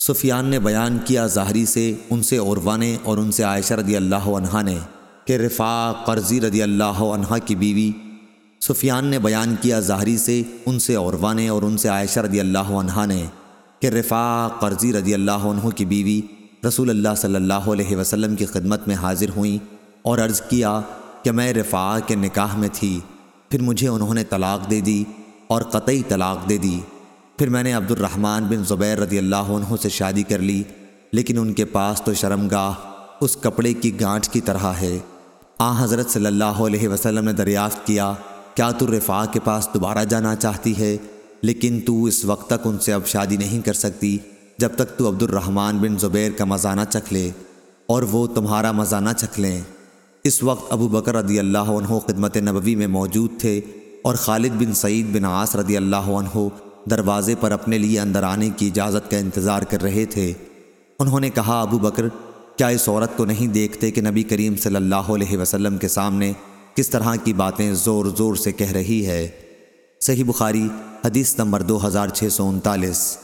سفیان نے بیان کیا ظاہری سے، ان سے عروا نے اور ان سے عائشہ رضی اللہ عنہ نے کہ رفاع قرضی رضی اللہ عنہ کی بیوی۔ سفیان نے بیان کیا ظاہری سے، ان سے عروا نے اور ان سے عائشہ رضی اللہ عنہ نے کہ رفاع قرضی رضی اللہ عنہ کی بیوی رسول اللہ صلی اللہ علیہ وسلم کی خدمت میں حاضر ہوئیں اور عرض کیا کہ میں رفاع کے نکاح میں تھی، پھر مجھے انہوں نے طلاق دے دی اور قطعی طلاق دے دی۔ پھر میں نے عبد الرحمن بن زبیر رضی اللہ عنہ سے شادی کر لی، لیکن ان کے پاس تو شرمگاہ اس کپڑے کی گانٹھ کی طرح ہے۔ آ، حضرت صلی اللہ علیہ وسلم نے دریافت کیا کیا تو رفاع کے پاس دوبارہ جانا چاہتی ہے؟ لیکن تو اس وقت تک ان سے اب شادی نہیں کر سکتی، جب تک تو عبد الرحمن بن زبیر کا مزانہ چکھ لے اور وہ تمہارا مزانہ چکھ لیں۔ اس وقت ابو بکر رضی اللہ عنہ خدمت نبوی میں موجود تھے اور خالد بن سعید بن عاص رضی اللہ عنہ دروازے پر اپنے لیے اندر آنے کی اجازت کا انتظار کر رہے تھے۔ انہوں نے کہا، ابو بکر، کیا اس عورت کو نہیں دیکھتے کہ نبی کریم صلی اللہ علیہ وسلم کے سامنے کس طرح کی باتیں زور زور سے کہہ رہی ہے؟ صحیح بخاری، حدیث نمبر دو ہزار چھ سو انتالیس۔